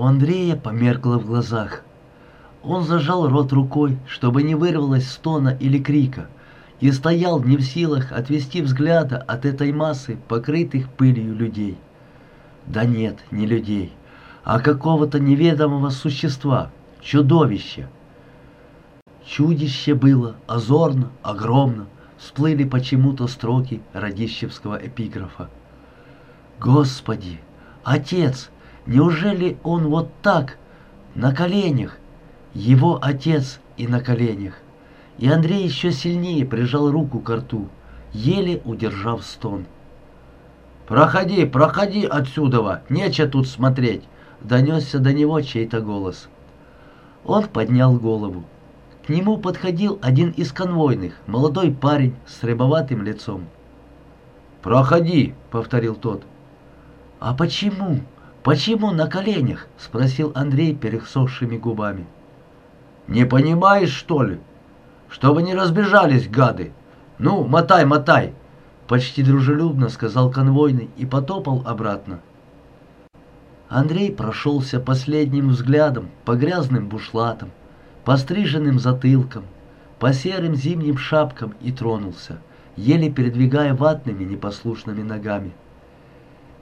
У Андрея померкло в глазах. Он зажал рот рукой, чтобы не вырвалось стона или крика, и стоял не в силах отвести взгляда от этой массы покрытых пылью людей. Да нет, не людей, а какого-то неведомого существа, чудовища. Чудище было озорно, огромно, всплыли почему-то строки Радищевского эпиграфа. Господи, отец, неужели он вот так, на коленях? Его отец и на коленях. И Андрей еще сильнее прижал руку к рту, еле удержав стон. «Проходи, проходи отсюда, нече тут смотреть!» Донесся до него чей-то голос. Он поднял голову. К нему подходил один из конвойных, молодой парень с рябоватым лицом. «Проходи», — повторил тот. «А почему? Почему на коленях?» — спросил Андрей пересохшими губами. «Не понимаешь, что ли? Чтобы не разбежались, гады! Ну, мотай, мотай!» Почти дружелюбно сказал конвойный и потопал обратно. Андрей прошелся последним взглядом по грязным бушлатам, по стриженным затылкам, по серым зимним шапкам и тронулся, еле передвигая ватными непослушными ногами.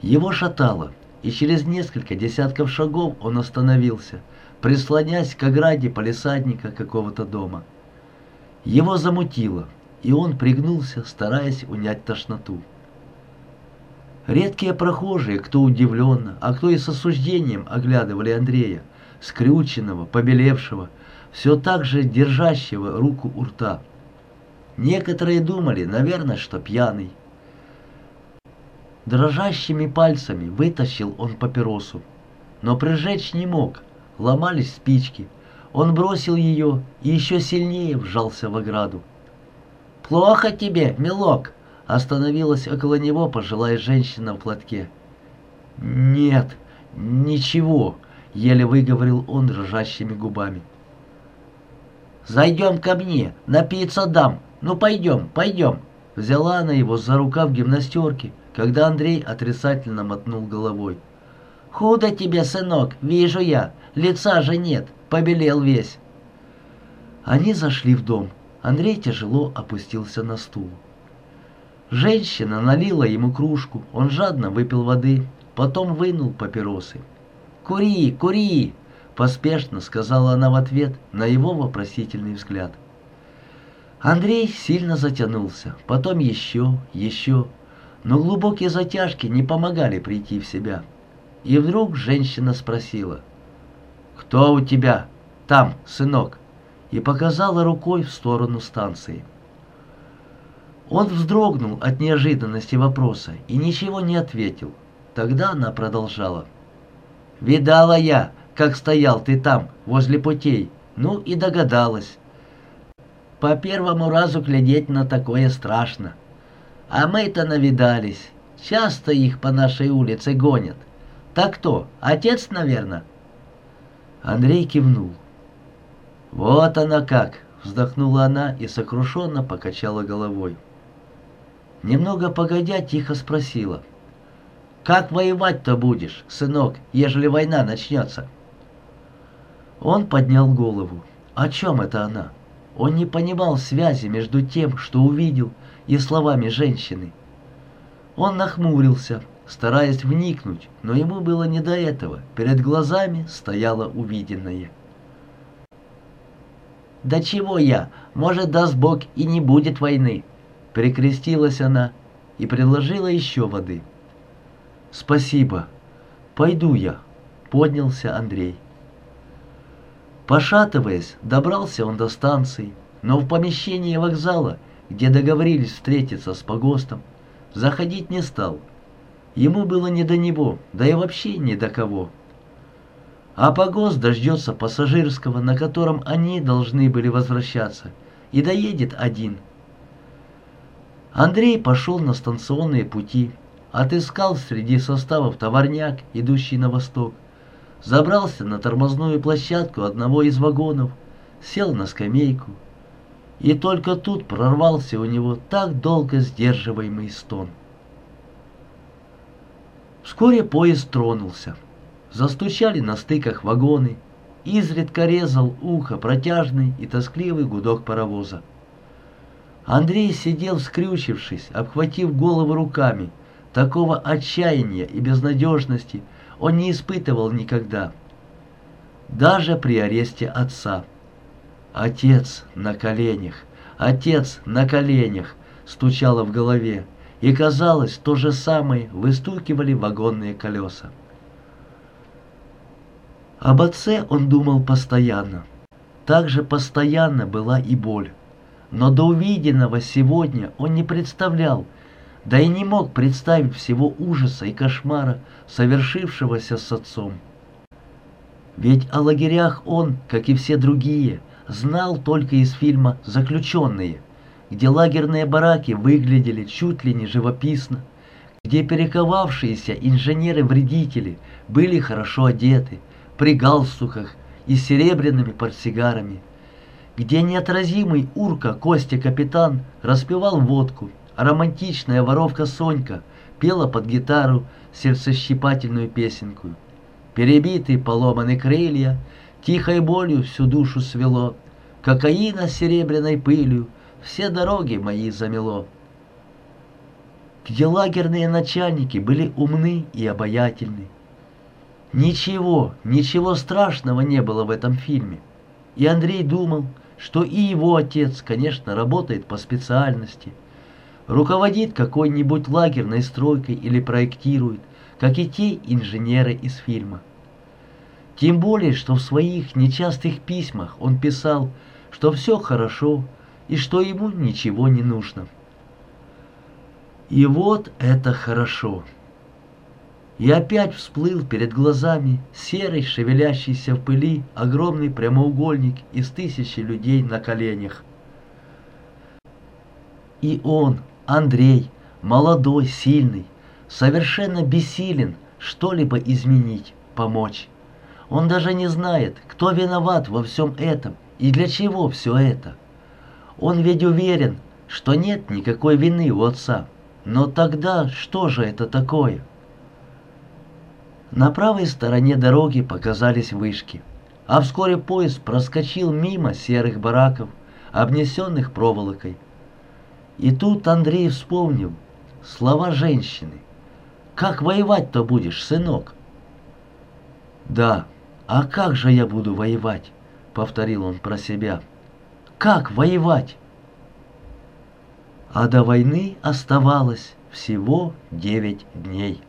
Его шатало, и через несколько десятков шагов он остановился, прислонясь к ограде полисадника какого-то дома. Его замутило — и он пригнулся, стараясь унять тошноту. Редкие прохожие, кто удивленно, а кто и с осуждением оглядывали Андрея, скрюченного, побелевшего, все так же держащего руку у рта. Некоторые думали, наверное, что пьяный. Дрожащими пальцами вытащил он папиросу, но прижечь не мог, ломались спички. Он бросил ее и еще сильнее вжался в ограду. «Плохо тебе, милок!» Остановилась около него пожилая женщина в платке. «Нет, ничего», — еле выговорил он дрожащими губами. «Зайдем ко мне, напиться дам. Ну пойдем, пойдем». Взяла она его за рукав гимнастерки, когда Андрей отрицательно мотнул головой. «Худо тебе, сынок, вижу я. Лица же нет, побелел весь». Они зашли в дом. Андрей тяжело опустился на стул. Женщина налила ему кружку, он жадно выпил воды, потом вынул папиросы. «Кури, кури!» — поспешно сказала она в ответ на его вопросительный взгляд. Андрей сильно затянулся, потом еще, еще, но глубокие затяжки не помогали прийти в себя. И вдруг женщина спросила, «Кто у тебя там, сынок?» и показала рукой в сторону станции. Он вздрогнул от неожиданности вопроса и ничего не ответил. Тогда она продолжала. «Видала я, как стоял ты там, возле путей, ну и догадалась. По первому разу глядеть на такое страшно. А мы-то навидались, часто их по нашей улице гонят. Так кто, отец, наверное?» Андрей кивнул. «Вот она как!» — вздохнула она и сокрушенно покачала головой. Немного погодя, тихо спросила. «Как воевать-то будешь, сынок, ежели война начнется?» Он поднял голову. О чем это она? Он не понимал связи между тем, что увидел, и словами женщины. Он нахмурился, стараясь вникнуть, но ему было не до этого. Перед глазами стояло увиденное. «Да чего я? Может, даст Бог, и не будет войны!» Прикрестилась она и предложила еще воды. «Спасибо. Пойду я», — поднялся Андрей. Пошатываясь, добрался он до станции, но в помещение вокзала, где договорились встретиться с погостом, заходить не стал. Ему было не до него, да и вообще не до кого. А погост дождется пассажирского, на котором они должны были возвращаться, и доедет один. Андрей пошел на станционные пути, отыскал среди составов товарняк, идущий на восток, забрался на тормозную площадку одного из вагонов, сел на скамейку, и только тут прорвался у него так долго сдерживаемый стон. Вскоре поезд тронулся. Застучали на стыках вагоны, изредка резал ухо протяжный и тоскливый гудок паровоза. Андрей сидел скрючившись, обхватив голову руками. Такого отчаяния и безнадежности он не испытывал никогда. Даже при аресте отца. «Отец на коленях! Отец на коленях!» стучало в голове, и казалось, то же самое выстукивали вагонные колеса. Об отце он думал постоянно. Также постоянно была и боль. Но до увиденного сегодня он не представлял, да и не мог представить всего ужаса и кошмара, совершившегося с отцом. Ведь о лагерях он, как и все другие, знал только из фильма «Заключенные», где лагерные бараки выглядели чуть ли не живописно, где перековавшиеся инженеры-вредители были хорошо одеты, при галстуках и серебряными портсигарами, где неотразимый урка Костя-капитан распевал водку, романтичная воровка Сонька пела под гитару сердцещипательную песенку. Перебитые поломаны крылья, тихой болью всю душу свело, кокаина серебряной пылью все дороги мои замело. Где лагерные начальники были умны и обаятельны, Ничего, ничего страшного не было в этом фильме. И Андрей думал, что и его отец, конечно, работает по специальности. Руководит какой-нибудь лагерной стройкой или проектирует, как и те инженеры из фильма. Тем более, что в своих нечастых письмах он писал, что все хорошо и что ему ничего не нужно. И вот это хорошо. И опять всплыл перед глазами серый, шевелящийся в пыли, огромный прямоугольник из тысячи людей на коленях. И он, Андрей, молодой, сильный, совершенно бессилен что-либо изменить, помочь. Он даже не знает, кто виноват во всем этом и для чего все это. Он ведь уверен, что нет никакой вины у отца. Но тогда что же это такое? На правой стороне дороги показались вышки, а вскоре поезд проскочил мимо серых бараков, обнесенных проволокой. И тут Андрей вспомнил слова женщины. «Как воевать-то будешь, сынок?» «Да, а как же я буду воевать?» — повторил он про себя. «Как воевать?» А до войны оставалось всего девять дней.